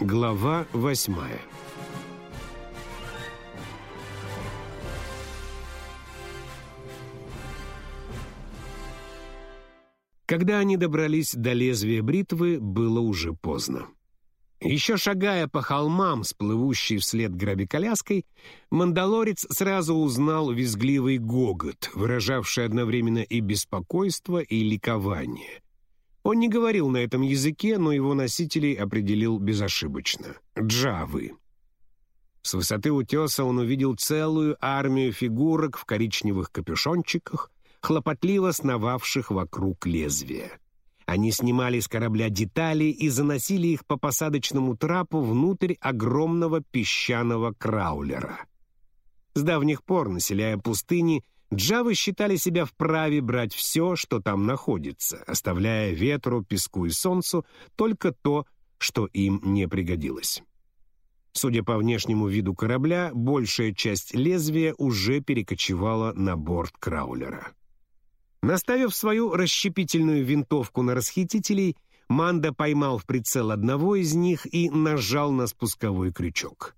Глава восьмая Когда они добрались до лезвия бритвы, было уже поздно. Еще шагая по холмам с плывущей вслед грабиколяской, мандалорец сразу узнал визгливый гогот, выражавший одновременно и беспокойство, и ликование. Он не говорил на этом языке, но его носителей определил безошибочно — джавы. С высоты утеса он увидел целую армию фигурок в коричневых капюшончиках, хлопотливо сновавших вокруг лезвия. Они снимали с корабля детали и заносили их по посадочному трапу внутрь огромного песчаного краулера. С давних пор, населяя пустыни, джавы считали себя вправе брать все, что там находится, оставляя ветру, песку и солнцу только то, что им не пригодилось. Судя по внешнему виду корабля, большая часть лезвия уже перекочевала на борт краулера. Наставив свою расщепительную винтовку на расхитителей, Манда поймал в прицел одного из них и нажал на спусковой крючок.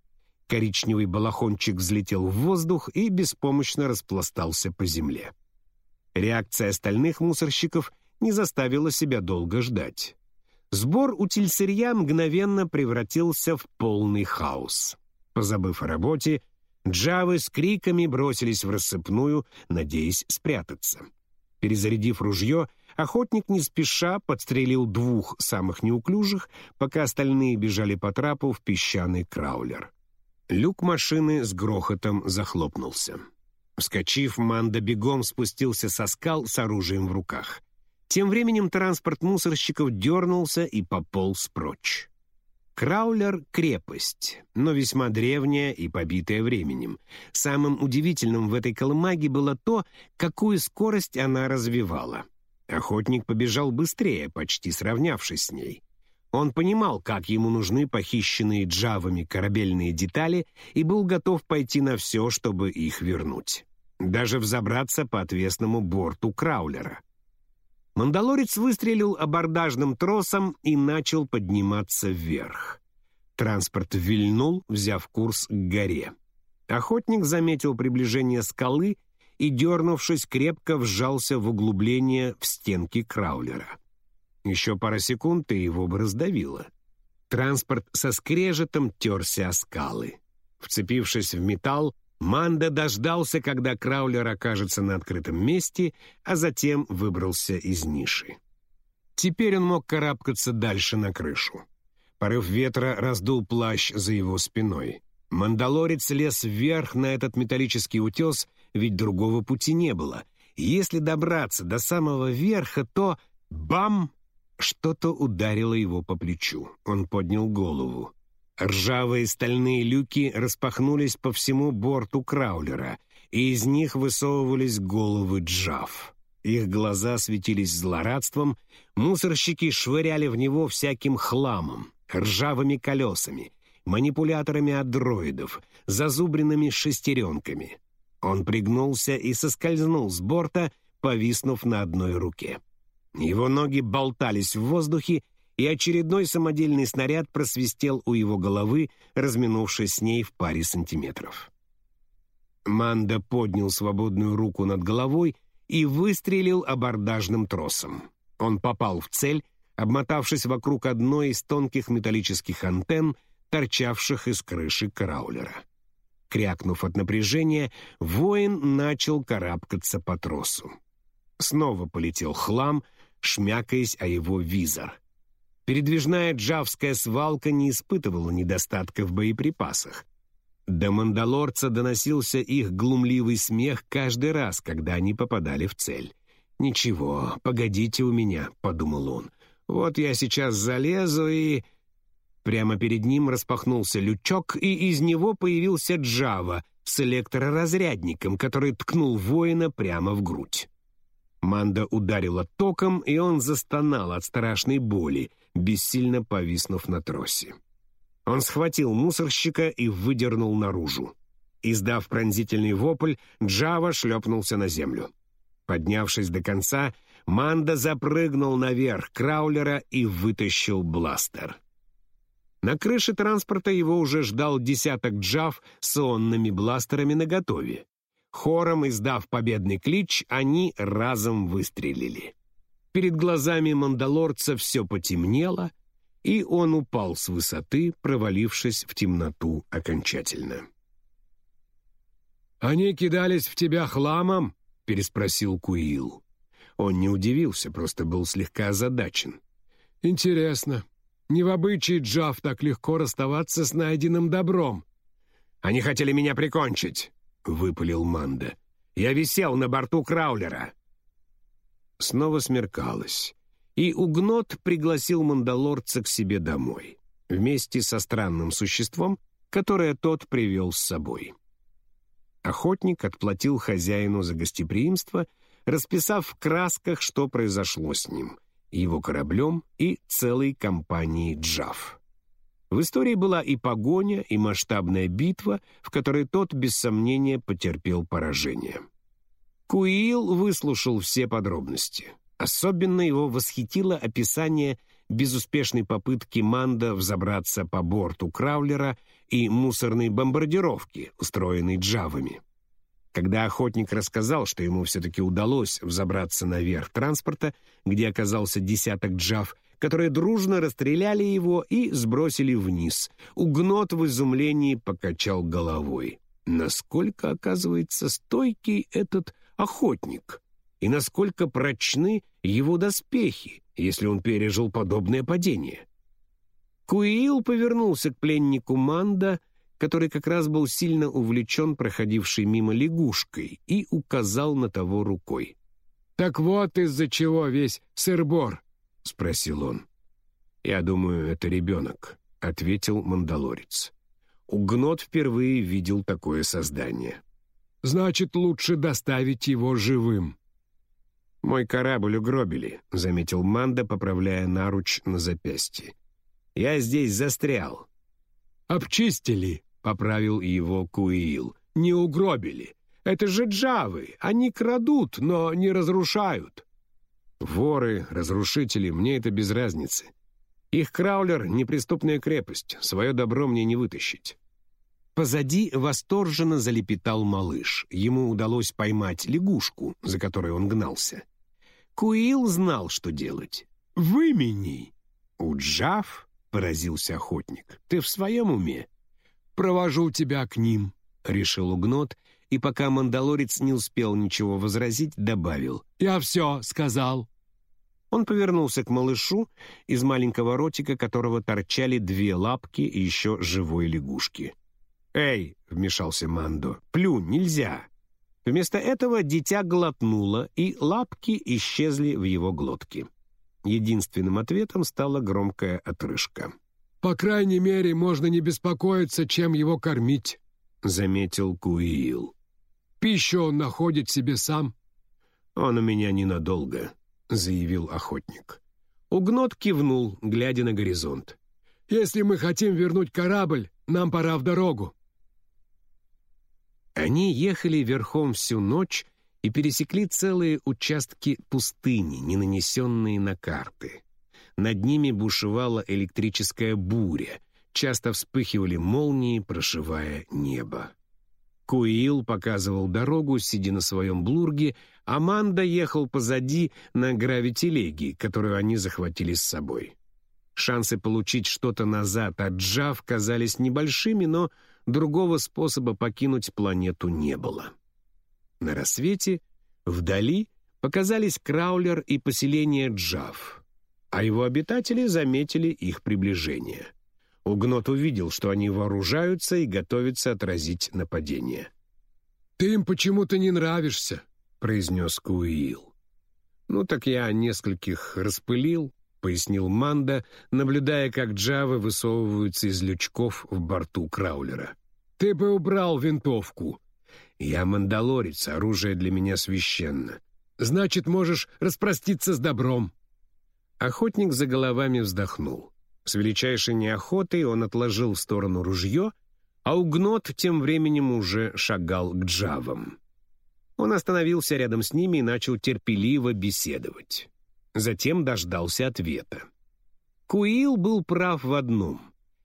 Коричневый балахончик взлетел в воздух и беспомощно распластался по земле. Реакция остальных мусорщиков не заставила себя долго ждать. Сбор утильсырья мгновенно превратился в полный хаос. Позабыв о работе, джавы с криками бросились в рассыпную, надеясь спрятаться. Перезарядив ружье, охотник не спеша подстрелил двух самых неуклюжих, пока остальные бежали по трапу в песчаный краулер. Люк машины с грохотом захлопнулся. Вскочив, Манда бегом спустился со скал с оружием в руках. Тем временем транспорт мусорщиков дернулся и пополз прочь. Краулер — крепость, но весьма древняя и побитая временем. Самым удивительным в этой колымаге было то, какую скорость она развивала. Охотник побежал быстрее, почти сравнявшись с ней. Он понимал, как ему нужны похищенные джавами корабельные детали и был готов пойти на все, чтобы их вернуть. Даже взобраться по отвесному борту краулера. Мандалорец выстрелил абордажным тросом и начал подниматься вверх. Транспорт вильнул, взяв курс к горе. Охотник заметил приближение скалы и, дернувшись, крепко вжался в углубление в стенке краулера. Еще пара секунд, и его бы раздавило. Транспорт со скрежетом терся о скалы. Вцепившись в металл, Манда дождался, когда краулер окажется на открытом месте, а затем выбрался из ниши. Теперь он мог карабкаться дальше на крышу. Порыв ветра раздул плащ за его спиной. Мандалорец лез вверх на этот металлический утес, ведь другого пути не было. если добраться до самого верха, то... Бам! Что-то ударило его по плечу. Он поднял голову. Ржавые стальные люки распахнулись по всему борту краулера, и из них высовывались головы джав. Их глаза светились злорадством, мусорщики швыряли в него всяким хламом, ржавыми колесами, манипуляторами от дроидов, зазубренными шестеренками. Он пригнулся и соскользнул с борта, повиснув на одной руке. Его ноги болтались в воздухе, и очередной самодельный снаряд просвистел у его головы, разминувшись с ней в паре сантиметров. Манда поднял свободную руку над головой и выстрелил абордажным тросом. Он попал в цель, обмотавшись вокруг одной из тонких металлических антенн, торчавших из крыши краулера. Крякнув от напряжения, воин начал карабкаться по тросу. Снова полетел хлам, шмякаясь о его визор. Передвижная джавская свалка не испытывала недостатка в боеприпасах. До мандалорца доносился их глумливый смех каждый раз, когда они попадали в цель. «Ничего, погодите у меня», — подумал он. «Вот я сейчас залезу и...» Прямо перед ним распахнулся лючок, и из него появился Джава с электроразрядником, который ткнул воина прямо в грудь. Манда ударила током, и он застонал от страшной боли, бессильно повиснув на тросе. Он схватил мусорщика и выдернул наружу. Издав пронзительный вопль, Джава шлепнулся на землю. Поднявшись до конца, Манда запрыгнул наверх краулера и вытащил бластер. На крыше транспорта его уже ждал десяток джав с онными бластерами наготове. Хором издав победный клич, они разом выстрелили. Перед глазами мандалорца все потемнело, и он упал с высоты, провалившись в темноту окончательно. «Они кидались в тебя хламом?» — переспросил Куил. Он не удивился, просто был слегка озадачен. «Интересно, не в обычае Джав так легко расставаться с найденным добром». «Они хотели меня прикончить», — выпалил Манда. «Я висел на борту краулера». Снова смеркалось, и Угнот пригласил мандалорца к себе домой, вместе со странным существом, которое тот привел с собой. Охотник отплатил хозяину за гостеприимство, расписав в красках, что произошло с ним, его кораблем и целой компанией «Джав». В истории была и погоня, и масштабная битва, в которой тот, без сомнения, потерпел поражение. Куил выслушал все подробности. Особенно его восхитило описание безуспешной попытки Манда взобраться по борту Краулера и мусорной бомбардировки, устроенной джавами. Когда охотник рассказал, что ему все-таки удалось взобраться наверх транспорта, где оказался десяток джав, которые дружно расстреляли его и сбросили вниз, Угнот в изумлении покачал головой. Насколько, оказывается, стойкий этот охотник, и насколько прочны его доспехи, если он пережил подобное падение. Куил повернулся к пленнику Манда, который как раз был сильно увлечен проходившей мимо лягушкой, и указал на того рукой. «Так вот из-за чего весь сырбор», — спросил он. «Я думаю, это ребенок», — ответил мандалорец. Угнот впервые видел такое создание. «Значит, лучше доставить его живым». «Мой корабль угробили», — заметил Манда, поправляя наруч на запястье. Я здесь застрял». «Обчистили», — поправил его Куил. «Не угробили. Это же джавы. Они крадут, но не разрушают». «Воры, разрушители, мне это без разницы. Их краулер — неприступная крепость. Свое добро мне не вытащить». Позади восторженно залепетал малыш. Ему удалось поймать лягушку, за которой он гнался. Куил знал, что делать. «Вымени!» «Уджав?» — поразился охотник. «Ты в своем уме?» «Провожу тебя к ним», — решил Угнот, и пока мандалорец не успел ничего возразить, добавил. «Я все сказал». Он повернулся к малышу, из маленького ротика которого торчали две лапки и еще живой лягушки. «Эй!» — вмешался Мандо. «Плюнь, нельзя!» Вместо этого дитя глотнуло, и лапки исчезли в его глотке. Единственным ответом стала громкая отрыжка. «По крайней мере, можно не беспокоиться, чем его кормить», — заметил Куил. «Пищу он находит себе сам». «Он у меня ненадолго», — заявил охотник. Угнот кивнул, глядя на горизонт. «Если мы хотим вернуть корабль, нам пора в дорогу». Они ехали верхом всю ночь, и пересекли целые участки пустыни, не нанесенные на карты. Над ними бушевала электрическая буря, часто вспыхивали молнии, прошивая небо. Куил показывал дорогу, сидя на своем блурге, а Манда ехал позади на гравителеге, которую они захватили с собой. Шансы получить что-то назад от Джав казались небольшими, но другого способа покинуть планету не было. На рассвете вдали показались Краулер и поселение Джав, а его обитатели заметили их приближение. Угнот увидел, что они вооружаются и готовятся отразить нападение. «Ты им почему-то не нравишься», — произнес Куил. «Ну так я нескольких распылил», — пояснил Манда, наблюдая, как джавы высовываются из лючков в борту Краулера. «Ты бы убрал винтовку», я мандалорец, оружие для меня священно. Значит, можешь распроститься с добром. Охотник за головами вздохнул. С величайшей неохотой он отложил в сторону ружье, а Угнот тем временем уже шагал к джавам. Он остановился рядом с ними и начал терпеливо беседовать. Затем дождался ответа. Куил был прав в одном.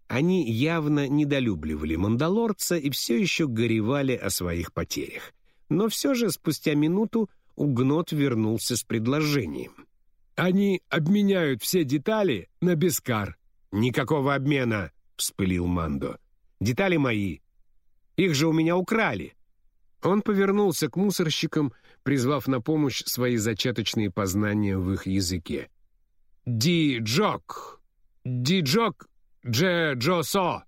Они явно недолюбливали мандалорца и все еще горевали о своих потерях. Но все же спустя минуту Угнот вернулся с предложением. «Они обменяют все детали на Бескар». «Никакого обмена!» — вспылил Мандо. «Детали мои. Их же у меня украли». Он повернулся к мусорщикам, призвав на помощь свои зачаточные познания в их языке. «Ди-Джок! Ди-Джок Дже-Джо-Со!»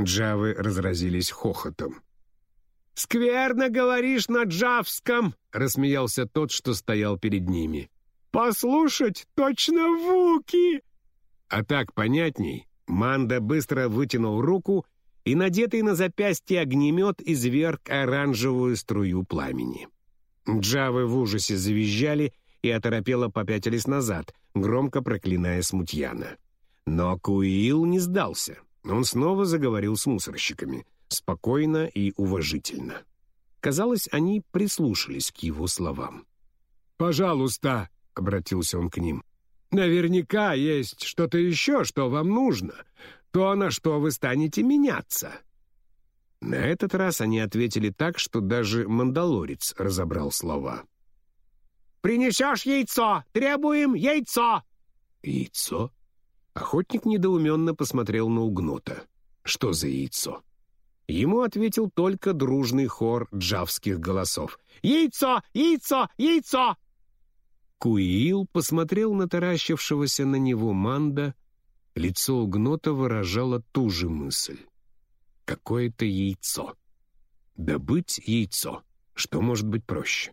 Джавы разразились хохотом. «Скверно говоришь на джавском!» — рассмеялся тот, что стоял перед ними. «Послушать точно вуки!» А так понятней, Манда быстро вытянул руку, и надетый на запястье огнемет изверг оранжевую струю пламени. Джавы в ужасе завизжали и оторопело попятились назад, громко проклиная смутьяна. Но Куил не сдался. Он снова заговорил с мусорщиками, спокойно и уважительно. Казалось, они прислушались к его словам. «Пожалуйста», — обратился он к ним, — «наверняка есть что-то еще, что вам нужно, то, на что вы станете меняться». На этот раз они ответили так, что даже мандалорец разобрал слова. «Принесешь яйцо! Требуем яйцо!» «Яйцо?» Охотник недоуменно посмотрел на угнота. Что за яйцо? Ему ответил только дружный хор джавских голосов. «Яйцо! Яйцо! Яйцо!» Куиил посмотрел на таращившегося на него Манда. Лицо угнота выражало ту же мысль. Какое-то яйцо. Добыть яйцо. Что может быть проще?